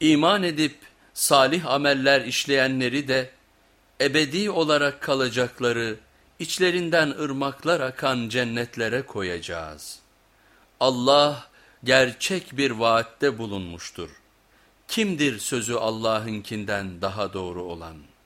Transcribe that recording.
İman edip salih ameller işleyenleri de ebedi olarak kalacakları, içlerinden ırmaklar akan cennetlere koyacağız. Allah gerçek bir vaatte bulunmuştur. Kimdir sözü Allah'ınkinden daha doğru olan?''